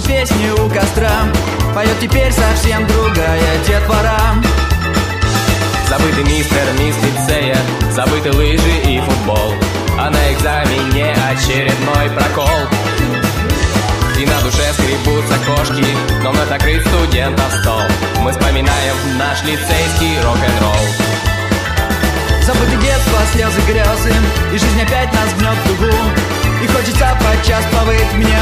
Наши песни у костра. Поет теперь совсем другая детвора. Забытый мистер, мисс лицея. Забыты лыжи и футбол. А на экзамене очередной прокол. И на душе скребутся кошки Но мы закрыт студентов стол. Мы вспоминаем наш лицейский рок-н-ролл. Забыты детство, слезы, грезы И жизнь опять нас гнет в дугу. И хочется подчас плавать мне